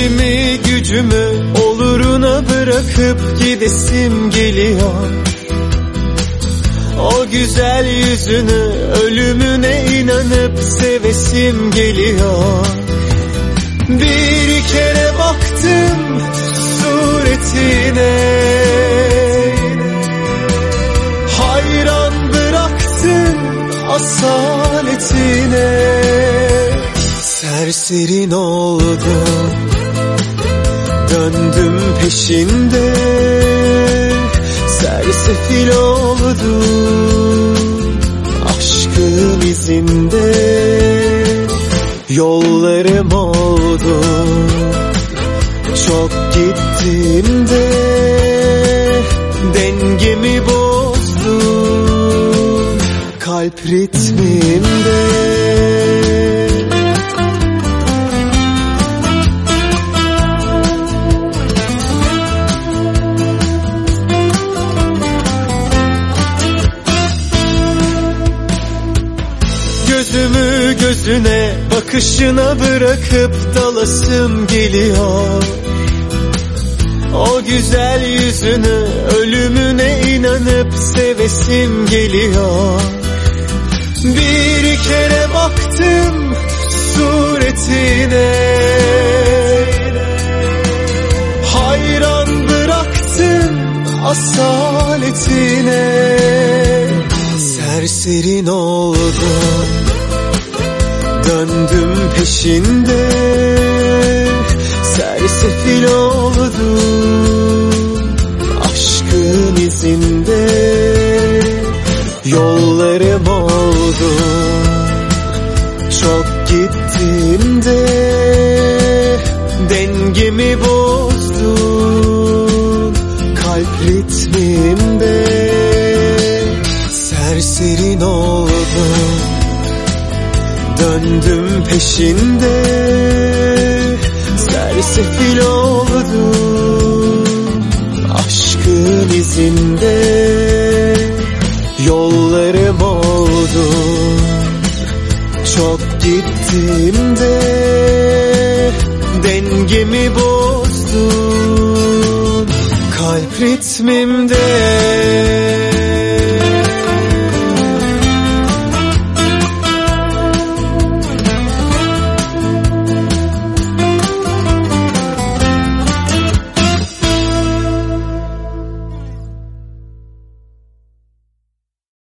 İşimi gücümü oluruna bırakıp gidesim geliyor. O güzel yüzünü ölümüne inanıp sevesim geliyor. Bir kere baktım suretine. Hayran bıraktın asaletine. Serserin oldum Döndüm peşinde. Sersefil oldum Aşkın izinde. Yollarım oldu Çok gittim de. Dengemi bozdum Kalp ritmimde Gözümü gözüne bakışına bırakıp dalasım geliyor. O güzel yüzünü ölümüne inanıp sevesim geliyor. Bir kere baktım suretine. Hayran bıraktın asaletine. Serserin oldum Döndüm peşinde. Sersefil oldum Aşkın izinde. Yollarım oldu. Çok gittim de Dengemi bozdun Kalp ritmimde. Serserin oldum Döndüm peşinde. Sersefil oldum Aşkın izinde. Yollarım oldu Çok gittim de. Dengemi bozdun Kalp ritmimde